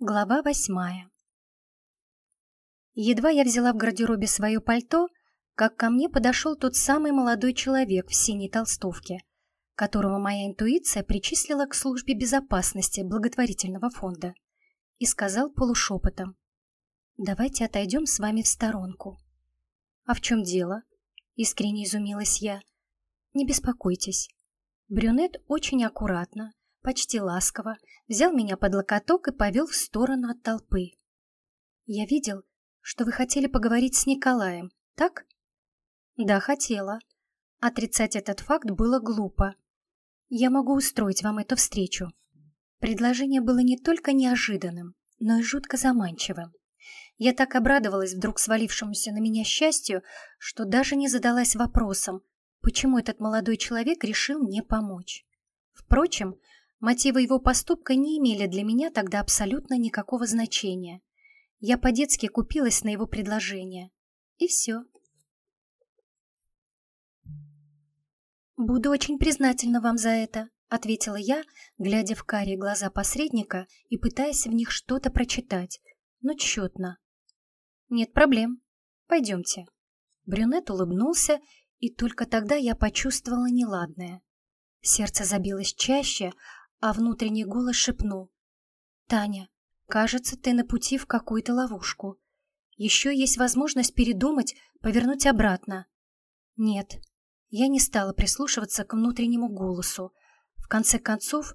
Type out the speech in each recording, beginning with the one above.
Глава восьмая Едва я взяла в гардеробе свое пальто, как ко мне подошел тот самый молодой человек в синей толстовке, которого моя интуиция причислила к службе безопасности благотворительного фонда, и сказал полушепотом, «Давайте отойдем с вами в сторонку». «А в чем дело?» — искренне изумилась я. «Не беспокойтесь». Брюнет очень аккуратно, почти ласково, взял меня под локоток и повел в сторону от толпы. «Я видел, что вы хотели поговорить с Николаем, так?» «Да, хотела. Отрицать этот факт было глупо. Я могу устроить вам эту встречу». Предложение было не только неожиданным, но и жутко заманчивым. Я так обрадовалась вдруг свалившемуся на меня счастью, что даже не задалась вопросом, почему этот молодой человек решил мне помочь. Впрочем, Мотивы его поступка не имели для меня тогда абсолютно никакого значения. Я по-детски купилась на его предложение. И все. «Буду очень признательна вам за это», — ответила я, глядя в карие глаза посредника и пытаясь в них что-то прочитать, но тщетно. «Нет проблем. Пойдемте». Брюнет улыбнулся, и только тогда я почувствовала неладное. Сердце забилось чаще, а внутренний голос шепнул. «Таня, кажется, ты на пути в какую-то ловушку. Еще есть возможность передумать, повернуть обратно». Нет, я не стала прислушиваться к внутреннему голосу. В конце концов,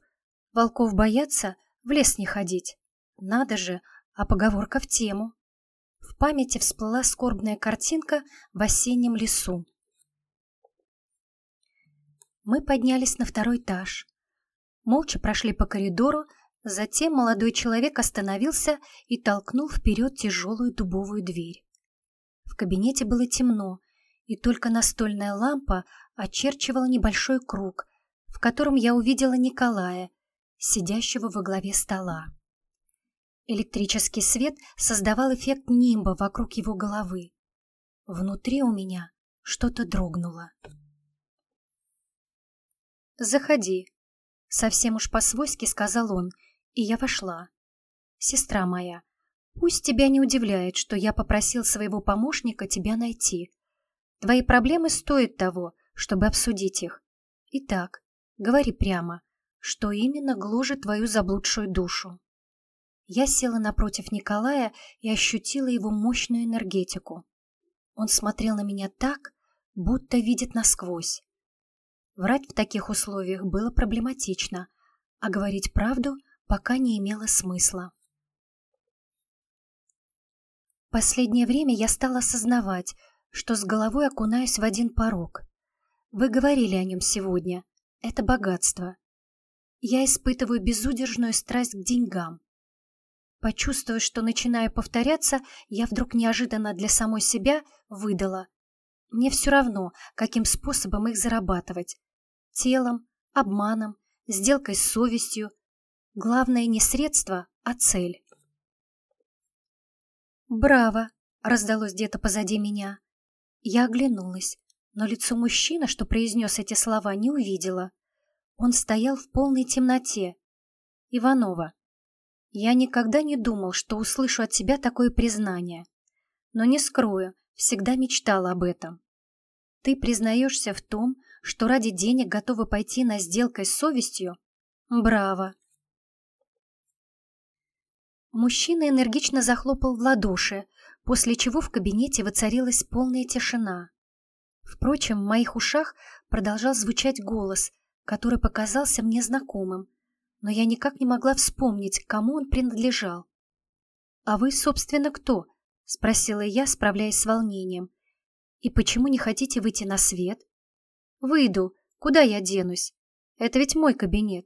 волков боятся, в лес не ходить. Надо же, а поговорка в тему. В памяти всплыла скорбная картинка в осеннем лесу. Мы поднялись на второй этаж молча прошли по коридору, затем молодой человек остановился и толкнул вперед тяжелую дубовую дверь. В кабинете было темно, и только настольная лампа очерчивала небольшой круг, в котором я увидела Николая, сидящего во главе стола. Электрический свет создавал эффект нимба вокруг его головы. Внутри у меня что-то дрогнуло. «Заходи», Совсем уж по-свойски сказал он, и я вошла. «Сестра моя, пусть тебя не удивляет, что я попросил своего помощника тебя найти. Твои проблемы стоят того, чтобы обсудить их. Итак, говори прямо, что именно гложет твою заблудшую душу». Я села напротив Николая и ощутила его мощную энергетику. Он смотрел на меня так, будто видит насквозь. Врать в таких условиях было проблематично, а говорить правду пока не имело смысла. Последнее время я стала осознавать, что с головой окунаюсь в один порог. Вы говорили о нем сегодня. Это богатство. Я испытываю безудержную страсть к деньгам. Почувствовав, что начинаю повторяться, я вдруг неожиданно для самой себя выдала. Мне все равно, каким способом их зарабатывать телом, обманом, сделкой с совестью. Главное не средство, а цель. «Браво!» — раздалось где-то позади меня. Я оглянулась, но лицо мужчины, что произнес эти слова, не увидела. Он стоял в полной темноте. «Иванова, я никогда не думал, что услышу от тебя такое признание. Но не скрою, всегда мечтала об этом. Ты признаешься в том, что ради денег готовы пойти на сделкой с совестью? Браво! Мужчина энергично захлопал в ладоши, после чего в кабинете воцарилась полная тишина. Впрочем, в моих ушах продолжал звучать голос, который показался мне знакомым, но я никак не могла вспомнить, кому он принадлежал. «А вы, собственно, кто?» — спросила я, справляясь с волнением. «И почему не хотите выйти на свет?» Выйду. Куда я денусь? Это ведь мой кабинет.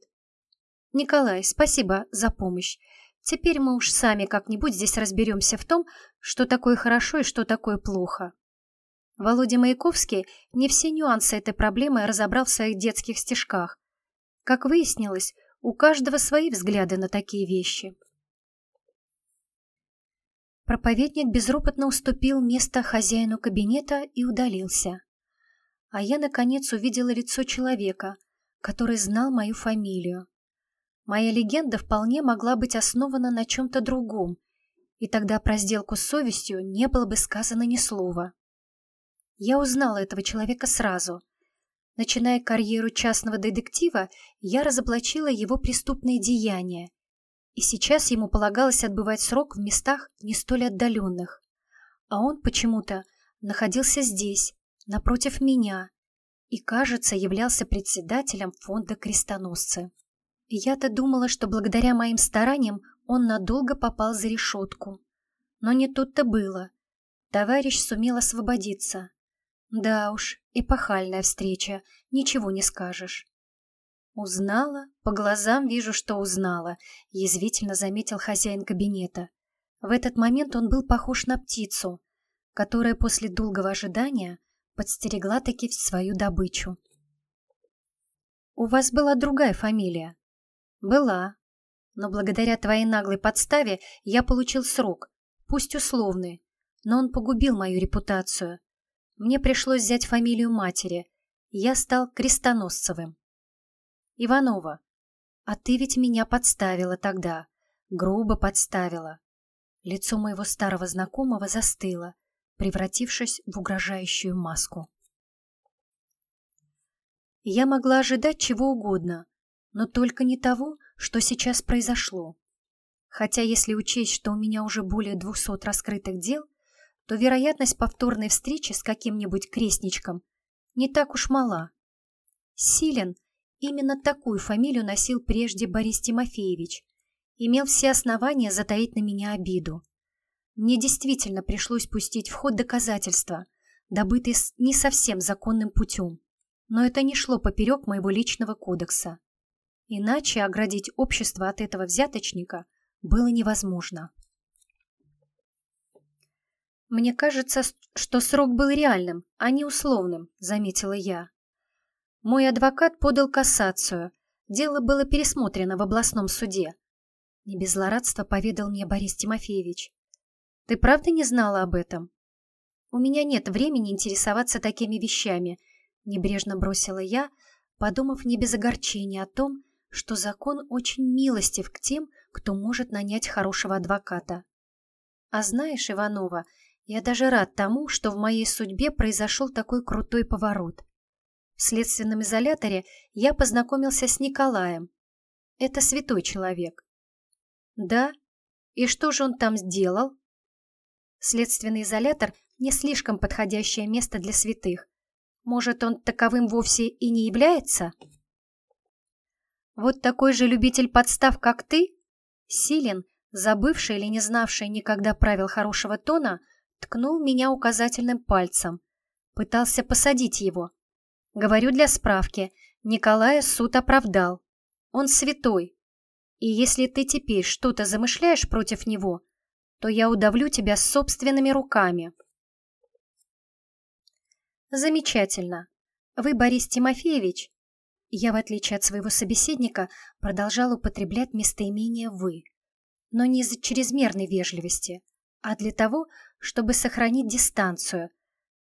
Николай, спасибо за помощь. Теперь мы уж сами как-нибудь здесь разберемся в том, что такое хорошо и что такое плохо. Володя Маяковский не все нюансы этой проблемы разобрал в своих детских стишках. Как выяснилось, у каждого свои взгляды на такие вещи. Проповедник безропотно уступил место хозяину кабинета и удалился а я, наконец, увидела лицо человека, который знал мою фамилию. моя легенда вполне могла быть основана на чем-то другом, и тогда про сделку с совестью не было бы сказано ни слова. Я узнала этого человека сразу. Начиная карьеру частного детектива, я разоблачила его преступные деяния, и сейчас ему полагалось отбывать срок в местах не столь отдаленных. А он почему-то находился здесь, напротив меня, и, кажется, являлся председателем фонда крестоносцы. Я-то думала, что благодаря моим стараниям он надолго попал за решетку. Но не тут-то было. Товарищ сумел освободиться. Да уж, эпохальная встреча, ничего не скажешь. Узнала, по глазам вижу, что узнала, язвительно заметил хозяин кабинета. В этот момент он был похож на птицу, которая после долгого ожидания подстерегла таки свою добычу. «У вас была другая фамилия?» «Была. Но благодаря твоей наглой подставе я получил срок, пусть условный, но он погубил мою репутацию. Мне пришлось взять фамилию матери. Я стал Крестоносцевым. Иванова, а ты ведь меня подставила тогда, грубо подставила. Лицо моего старого знакомого застыло, превратившись в угрожающую маску. Я могла ожидать чего угодно, но только не того, что сейчас произошло. Хотя если учесть, что у меня уже более двухсот раскрытых дел, то вероятность повторной встречи с каким-нибудь крестничком не так уж мала. Силен именно такую фамилию носил прежде Борис Тимофеевич, имел все основания затаить на меня обиду. Мне действительно пришлось пустить в ход доказательства, добытые не совсем законным путем, но это не шло поперек моего личного кодекса. Иначе оградить общество от этого взяточника было невозможно. «Мне кажется, что срок был реальным, а не условным», — заметила я. Мой адвокат подал кассацию. Дело было пересмотрено в областном суде. Не без злорадства поведал мне Борис Тимофеевич. «Ты правда не знала об этом?» «У меня нет времени интересоваться такими вещами», — небрежно бросила я, подумав не без огорчения о том, что закон очень милостив к тем, кто может нанять хорошего адвоката. А знаешь, Иванова, я даже рад тому, что в моей судьбе произошел такой крутой поворот. В следственном изоляторе я познакомился с Николаем. Это святой человек. Да? И что же он там сделал? Следственный изолятор не слишком подходящее место для святых. Может, он таковым вовсе и не является? Вот такой же любитель подстав, как ты? Силен, забывший или не знавший никогда правил хорошего тона, ткнул меня указательным пальцем. Пытался посадить его. Говорю для справки, Николая суд оправдал. Он святой. И если ты теперь что-то замышляешь против него, то я удавлю тебя собственными руками. Замечательно. Вы, Борис Тимофеевич, я, в отличие от своего собеседника, продолжал употреблять местоимение «вы», но не из-за чрезмерной вежливости, а для того, чтобы сохранить дистанцию.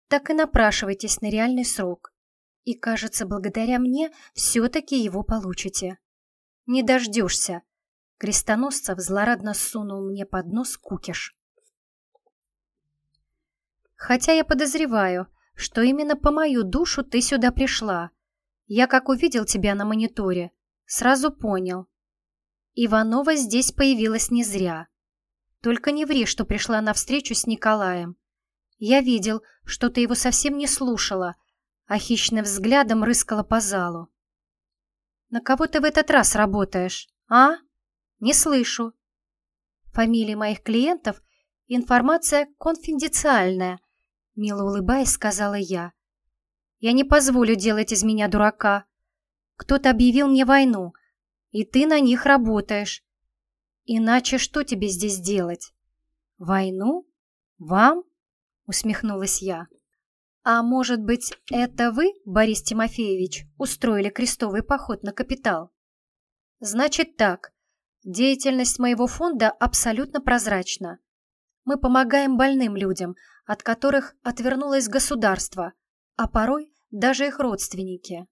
Так и напрашивайтесь на реальный срок. И, кажется, благодаря мне все-таки его получите. Не дождешься. Крестоносцев злорадно сунул мне под нос кукиш. Хотя я подозреваю, что именно по мою душу ты сюда пришла. Я, как увидел тебя на мониторе, сразу понял. Иванова здесь появилась не зря. Только не ври, что пришла на встречу с Николаем. Я видел, что ты его совсем не слушала, а хищным взглядом рыскала по залу. На кого ты в этот раз работаешь, а? Не слышу. Фамилии моих клиентов — информация конфиденциальная, мило улыбаясь, сказала я. Я не позволю делать из меня дурака. Кто-то объявил мне войну, и ты на них работаешь. Иначе что тебе здесь делать? Войну? Вам? Усмехнулась я. А может быть, это вы, Борис Тимофеевич, устроили крестовый поход на капитал? Значит так, деятельность моего фонда абсолютно прозрачна. Мы помогаем больным людям, от которых отвернулось государство, а порой даже их родственники.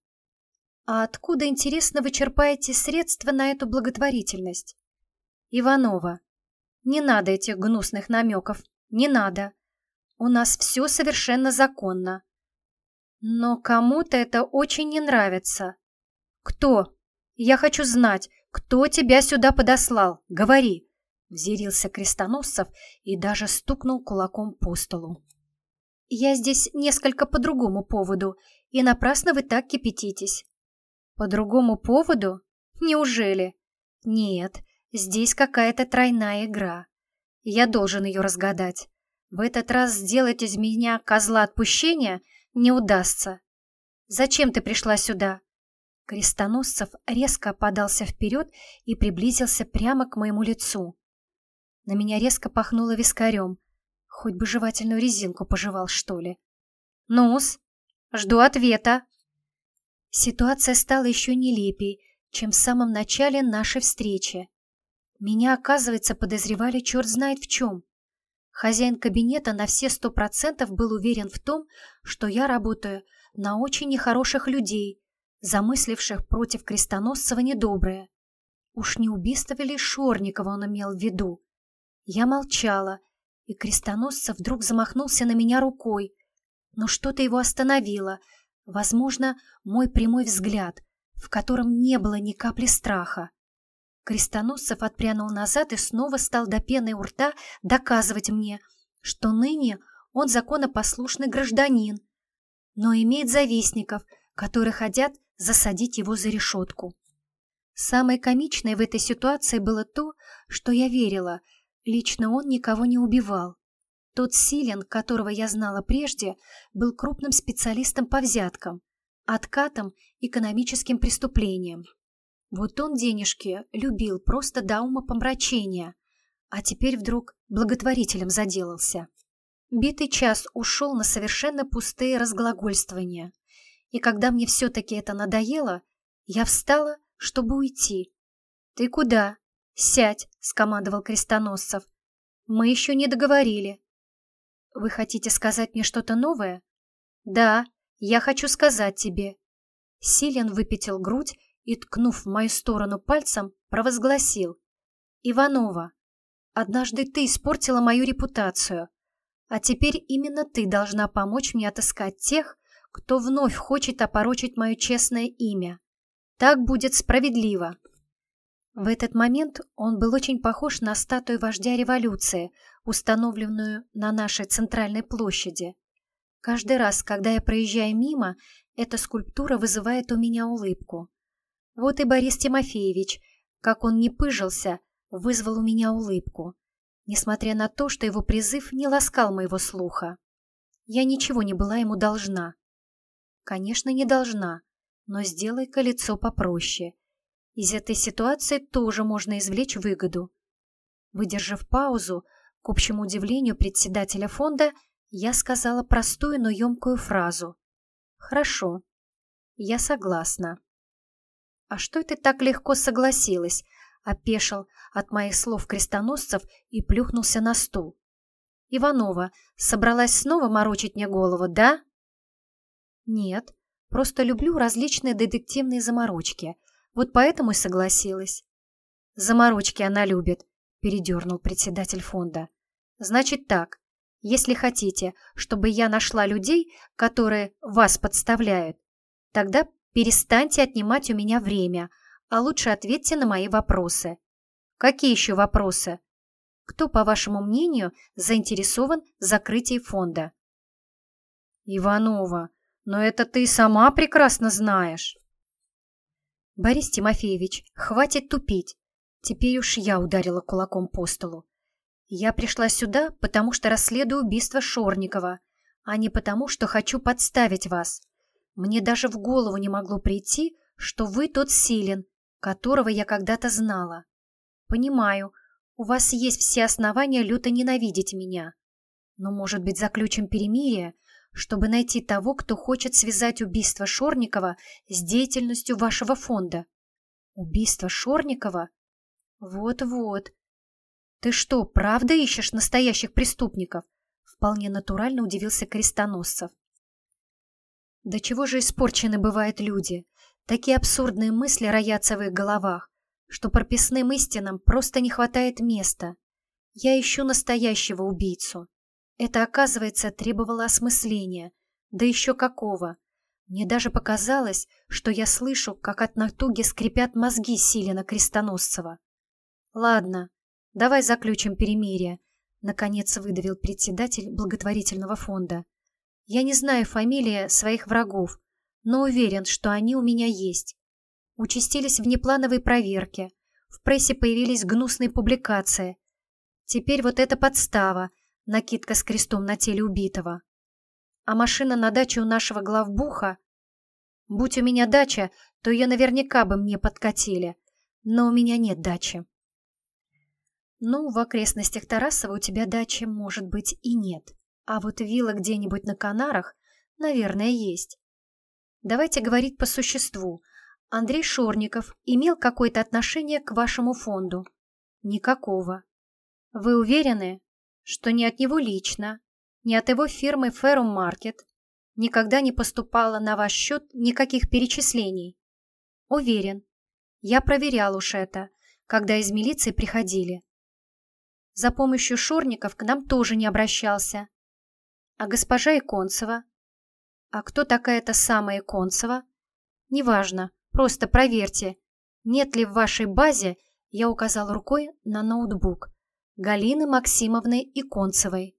А откуда, интересно, вы черпаете средства на эту благотворительность? Иванова. Не надо этих гнусных намеков. Не надо. У нас все совершенно законно. Но кому-то это очень не нравится. Кто? Я хочу знать, кто тебя сюда подослал. Говори. Взъярился Крестоносцев и даже стукнул кулаком по столу. Я здесь несколько по другому поводу, и напрасно вы так кипятитесь. По другому поводу? Неужели? Нет, здесь какая-то тройная игра. Я должен ее разгадать. В этот раз сделать из меня козла отпущения не удастся. Зачем ты пришла сюда? Крестоносцев резко подался вперед и приблизился прямо к моему лицу. На меня резко пахнуло вискарем. Хоть бы жевательную резинку пожевал, что ли. Ну-с, жду ответа. Ситуация стала еще нелепей, чем в самом начале нашей встречи. Меня, оказывается, подозревали черт знает в чем. Хозяин кабинета на все сто процентов был уверен в том, что я работаю на очень нехороших людей, замысливших против крестоносцева недоброе. Уж не убийство ли Шорникова он имел в виду? Я молчала, и крестоносцев вдруг замахнулся на меня рукой. Но что-то его остановило. Возможно, мой прямой взгляд, в котором не было ни капли страха. Крестоносцев отпрянул назад и снова стал до пены у рта доказывать мне, что ныне он законопослушный гражданин, но имеет завистников, которые хотят засадить его за решетку. Самое комичное в этой ситуации было то, что я верила, лично он никого не убивал. Тот Силен, которого я знала прежде, был крупным специалистом по взяткам, откатам, экономическим преступлениям. Вот он денежки любил просто до ума помрачения, а теперь вдруг благотворителем заделался. Битый час ушел на совершенно пустые разглагольствования, и когда мне все-таки это надоело, я встала, чтобы уйти. «Ты куда?» «Сядь», — скомандовал Крестоносцев. «Мы еще не договорили». «Вы хотите сказать мне что-то новое?» «Да, я хочу сказать тебе». Силен выпятил грудь и, ткнув в мою сторону пальцем, провозгласил. «Иванова, однажды ты испортила мою репутацию, а теперь именно ты должна помочь мне отыскать тех, кто вновь хочет опорочить мое честное имя. Так будет справедливо». В этот момент он был очень похож на статую вождя революции, установленную на нашей центральной площади. Каждый раз, когда я проезжаю мимо, эта скульптура вызывает у меня улыбку. Вот и Борис Тимофеевич, как он не пыжился, вызвал у меня улыбку, несмотря на то, что его призыв не ласкал моего слуха. Я ничего не была ему должна. Конечно, не должна, но сделай-ка попроще. Из этой ситуации тоже можно извлечь выгоду. Выдержав паузу, к общему удивлению председателя фонда, я сказала простую, но емкую фразу. «Хорошо, я согласна». «А что ты так легко согласилась?» — опешил от моих слов крестоносцев и плюхнулся на стул. «Иванова, собралась снова морочить мне голову, да?» «Нет, просто люблю различные детективные заморочки. Вот поэтому и согласилась». «Заморочки она любит», — передернул председатель фонда. «Значит так, если хотите, чтобы я нашла людей, которые вас подставляют, тогда Перестаньте отнимать у меня время, а лучше ответьте на мои вопросы. Какие еще вопросы? Кто, по вашему мнению, заинтересован в закрытии фонда? Иванова, но это ты сама прекрасно знаешь. Борис Тимофеевич, хватит тупить. Теперь уж я ударила кулаком по столу. Я пришла сюда, потому что расследую убийство Шорникова, а не потому, что хочу подставить вас. Мне даже в голову не могло прийти, что вы тот Силен, которого я когда-то знала. Понимаю, у вас есть все основания люто ненавидеть меня. Но, может быть, заключим перемирие, чтобы найти того, кто хочет связать убийство Шорникова с деятельностью вашего фонда. Убийство Шорникова? Вот-вот. Ты что, правда ищешь настоящих преступников? Вполне натурально удивился Крестоносцев. До чего же испорчены бывают люди? Такие абсурдные мысли роятся в их головах, что прописным истинам просто не хватает места. Я ищу настоящего убийцу. Это, оказывается, требовало осмысления. Да еще какого. Мне даже показалось, что я слышу, как от натуги скрипят мозги Силина Крестоносцева. «Ладно, давай заключим перемирие», — наконец выдавил председатель благотворительного фонда. «Я не знаю фамилии своих врагов, но уверен, что они у меня есть. Участились внеплановые проверки, в прессе появились гнусные публикации. Теперь вот эта подстава, накидка с крестом на теле убитого. А машина на даче у нашего главбуха... Будь у меня дача, то ее наверняка бы мне подкатили, но у меня нет дачи. Ну, в окрестностях Тарасова у тебя дачи, может быть, и нет. А вот вилла где-нибудь на Канарах, наверное, есть. Давайте говорить по существу. Андрей Шорников имел какое-то отношение к вашему фонду? Никакого. Вы уверены, что ни от него лично, ни от его фирмы Ferrum Market никогда не поступало на ваш счет никаких перечислений? Уверен. Я проверял уж это, когда из милиции приходили. За помощью Шорников к нам тоже не обращался. А госпожа Иконцева а кто такая эта самая Иконцева? Неважно, просто проверьте, нет ли в вашей базе, я указал рукой на ноутбук, Галины Максимовны Иконцевой.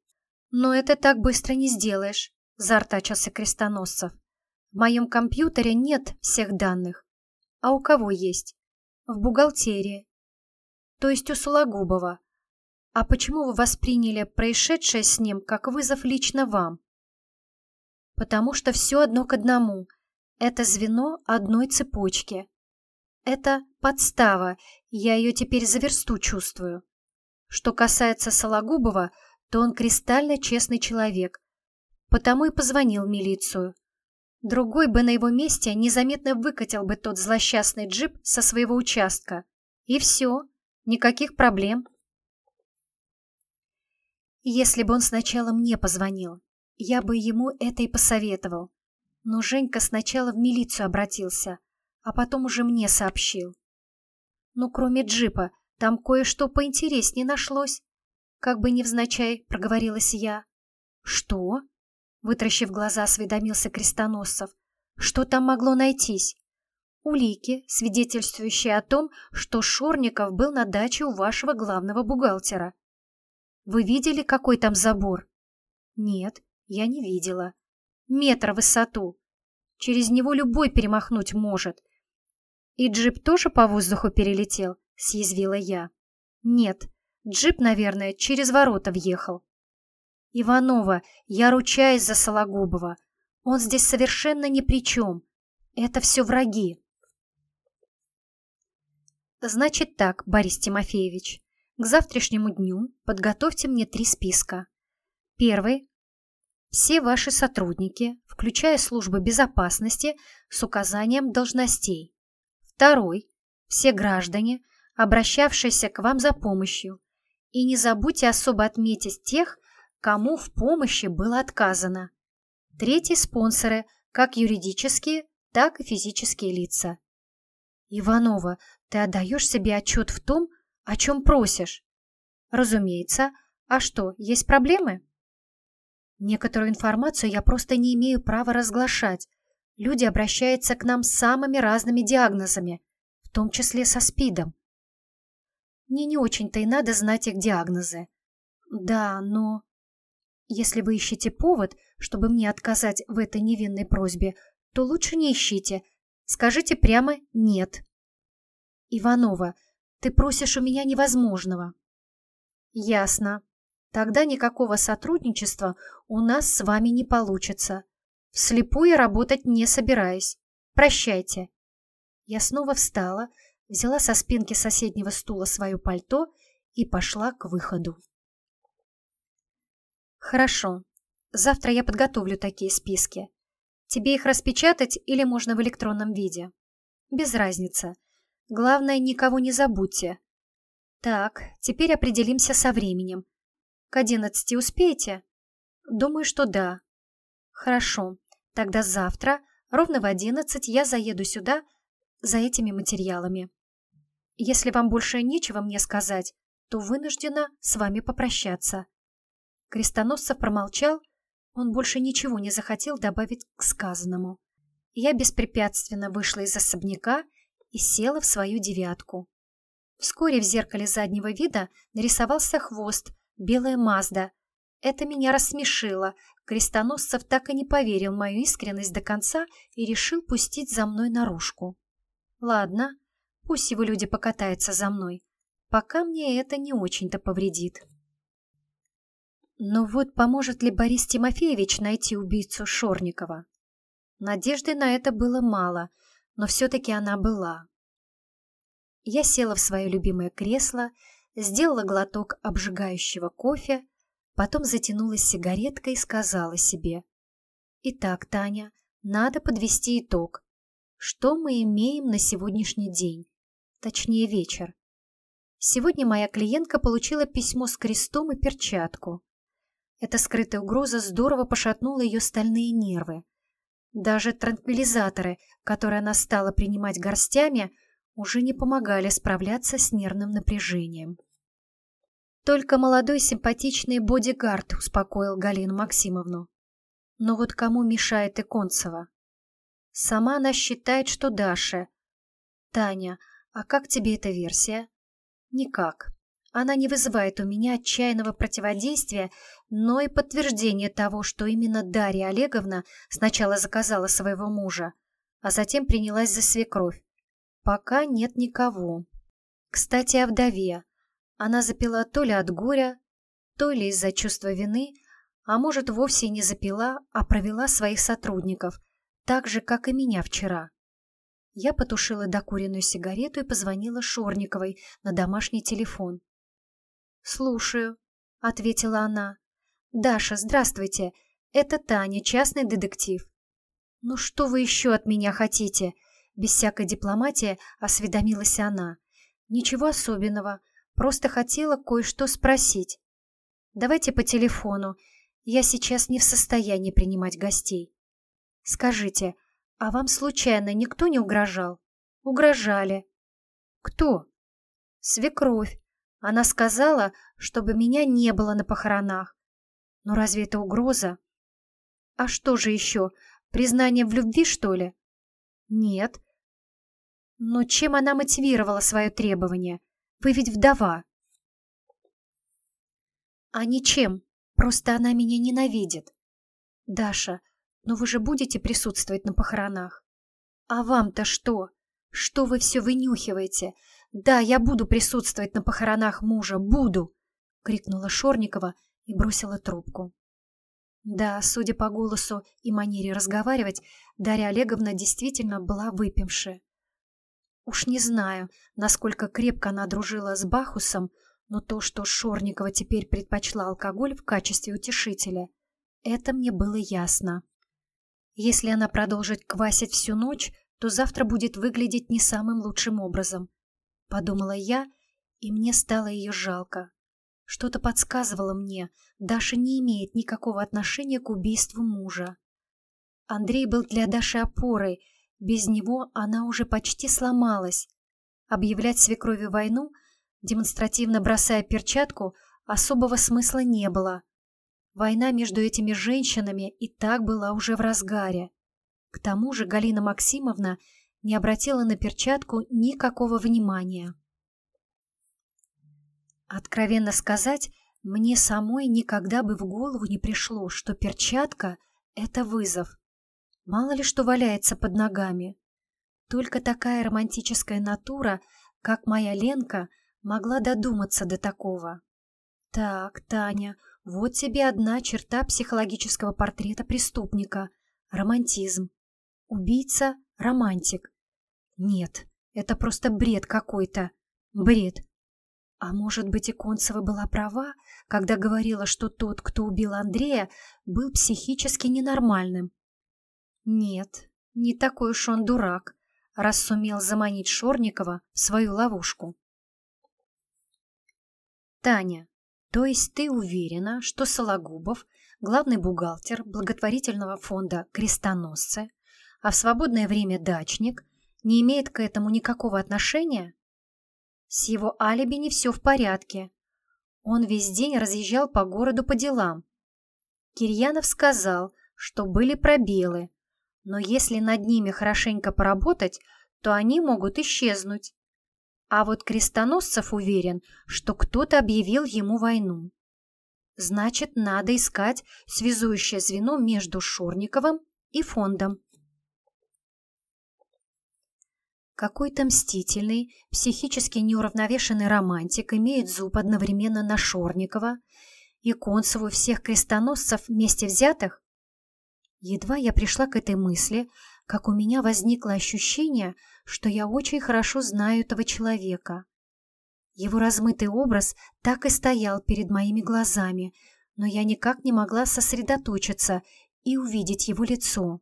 Но это так быстро не сделаешь, заортачился Крестоносцев. В моем компьютере нет всех данных. А у кого есть? В бухгалтерии. То есть у Сологубова. А почему вы восприняли происшедшее с ним как вызов лично вам? потому что все одно к одному. Это звено одной цепочки. Это подстава, я ее теперь за версту чувствую. Что касается Сологубова, то он кристально честный человек, потому и позвонил милицию. Другой бы на его месте незаметно выкатил бы тот злосчастный джип со своего участка. И все, никаких проблем. Если бы он сначала мне позвонил, я бы ему это и посоветовал. Но Женька сначала в милицию обратился, а потом уже мне сообщил. Ну, кроме джипа, там кое-что поинтереснее нашлось. Как бы невзначай проговорилась я. Что? Вытращив глаза, осведомился Крестоносцев. Что там могло найтись? Улики, свидетельствующие о том, что Шорников был на даче у вашего главного бухгалтера. Вы видели, какой там забор? Нет. Я не видела. Метр в высоту. Через него любой перемахнуть может. И джип тоже по воздуху перелетел, съязвила я. Нет, джип, наверное, через ворота въехал. Иванова, я ручаюсь за Сологубова. Он здесь совершенно ни при чем. Это все враги. Значит так, Борис Тимофеевич, к завтрашнему дню подготовьте мне три списка. Первый все ваши сотрудники, включая службы безопасности, с указанием должностей. Второй. Все граждане, обращавшиеся к вам за помощью. И не забудьте особо отметить тех, кому в помощи было отказано. Третий – спонсоры, как юридические, так и физические лица. Иванова, ты отдаешь себе отчет в том, о чем просишь? Разумеется. А что, есть проблемы? Некоторую информацию я просто не имею права разглашать. Люди обращаются к нам с самыми разными диагнозами, в том числе со СПИДом. Мне не очень-то и надо знать их диагнозы. Да, но... Если вы ищете повод, чтобы мне отказать в этой невинной просьбе, то лучше не ищите. Скажите прямо «нет». Иванова, ты просишь у меня невозможного. Ясно. Тогда никакого сотрудничества у нас с вами не получится. Вслепую работать не собираюсь. Прощайте. Я снова встала, взяла со спинки соседнего стула свое пальто и пошла к выходу. Хорошо. Завтра я подготовлю такие списки. Тебе их распечатать или можно в электронном виде? Без разницы. Главное, никого не забудьте. Так, теперь определимся со временем. К одиннадцати успеете? Думаю, что да. Хорошо. Тогда завтра, ровно в одиннадцать, я заеду сюда за этими материалами. Если вам больше нечего мне сказать, то вынуждена с вами попрощаться». Крестоносцев промолчал, он больше ничего не захотел добавить к сказанному. Я беспрепятственно вышла из особняка и села в свою девятку. Вскоре в зеркале заднего вида нарисовался хвост, белая Мазда. Это меня рассмешило. Крестоносцев так и не поверил мою искренность до конца и решил пустить за мной наружку. Ладно, пусть его люди покатаются за мной. Пока мне это не очень-то повредит. Но вот поможет ли Борис Тимофеевич найти убийцу Шорникова? Надежды на это было мало, но все-таки она была. Я села в свое любимое кресло, сделала глоток обжигающего кофе, потом затянулась сигареткой и сказала себе. «Итак, Таня, надо подвести итог. Что мы имеем на сегодняшний день? Точнее, вечер. Сегодня моя клиентка получила письмо с крестом и перчатку. Эта скрытая угроза здорово пошатнула ее стальные нервы. Даже транквилизаторы, которые она стала принимать горстями, уже не помогали справляться с нервным напряжением. Только молодой симпатичный бодигард успокоил Галину Максимовну. Но вот кому мешает Иконцева? Сама она считает, что Даша. Таня, а как тебе эта версия? Никак. Она не вызывает у меня отчаянного противодействия, но и подтверждение того, что именно Дарья Олеговна сначала заказала своего мужа, а затем принялась за свекровь. Пока нет никого. Кстати, о вдове. Она запила то ли от горя, то ли из-за чувства вины, а может, вовсе не запила, а провела своих сотрудников, так же, как и меня вчера. Я потушила докуренную сигарету и позвонила Шорниковой на домашний телефон. «Слушаю», — ответила она. «Даша, здравствуйте. Это Таня, частный детектив». «Ну что вы еще от меня хотите?» Без всякой дипломатии осведомилась она. «Ничего особенного. Просто хотела кое-что спросить. Давайте по телефону. Я сейчас не в состоянии принимать гостей. Скажите, а вам случайно никто не угрожал? Угрожали. Кто? Свекровь. Она сказала, чтобы меня не было на похоронах. Но разве это угроза? А что же еще? Признание в любви, что ли? Нет. Но чем она мотивировала свое требование? Вы ведь вдова. А ничем. Просто она меня ненавидит. Даша, но вы же будете присутствовать на похоронах? А вам-то что? Что вы все вынюхиваете? Да, я буду присутствовать на похоронах мужа, буду! Крикнула Шорникова и бросила трубку. Да, судя по голосу и манере разговаривать, Дарья Олеговна действительно была выпившая. Уж не знаю, насколько крепко она дружила с Бахусом, но то, что Шорникова теперь предпочла алкоголь в качестве утешителя, это мне было ясно. Если она продолжит квасить всю ночь, то завтра будет выглядеть не самым лучшим образом. Подумала я, и мне стало ее жалко. Что-то подсказывало мне, Даша не имеет никакого отношения к убийству мужа. Андрей был для Даши опорой, без него она уже почти сломалась. Объявлять свекрови войну, демонстративно бросая перчатку, особого смысла не было. Война между этими женщинами и так была уже в разгаре. К тому же Галина Максимовна не обратила на перчатку никакого внимания. Откровенно сказать, мне самой никогда бы в голову не пришло, что перчатка — это вызов. Мало ли что валяется под ногами. Только такая романтическая натура, как моя Ленка, могла додуматься до такого. Так, Таня, вот тебе одна черта психологического портрета преступника — романтизм. Убийца — романтик. Нет, это просто бред какой-то. Бред. А может быть, Иконцева была права, когда говорила, что тот, кто убил Андрея, был психически ненормальным? Нет, не такой уж он дурак, раз сумел заманить Шорникова в свою ловушку. Таня, то есть ты уверена, что Сологубов, главный бухгалтер благотворительного фонда «Крестоносцы», а в свободное время дачник, не имеет к этому никакого отношения? С его алиби не все в порядке. Он весь день разъезжал по городу по делам. Кирьянов сказал, что были пробелы, но если над ними хорошенько поработать, то они могут исчезнуть. А вот Крестоносцев уверен, что кто-то объявил ему войну. Значит, надо искать связующее звено между Шорниковым и фондом. Какой-то мстительный, психически неуравновешенный романтик имеет зуб одновременно на Шорникова и Концеву всех крестоносцев вместе взятых? Едва я пришла к этой мысли, как у меня возникло ощущение, что я очень хорошо знаю этого человека. Его размытый образ так и стоял перед моими глазами, но я никак не могла сосредоточиться и увидеть его лицо.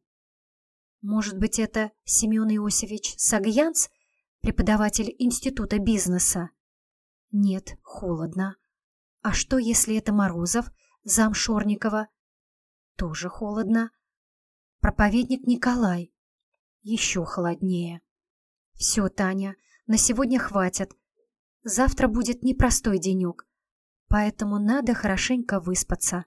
Может быть, это Семен Иосифович Сагьянц, преподаватель Института бизнеса? Нет, холодно. А что, если это Морозов, зам Шорникова? Тоже холодно. Проповедник Николай. Еще холоднее. Все, Таня, на сегодня хватит. Завтра будет непростой денек, поэтому надо хорошенько выспаться.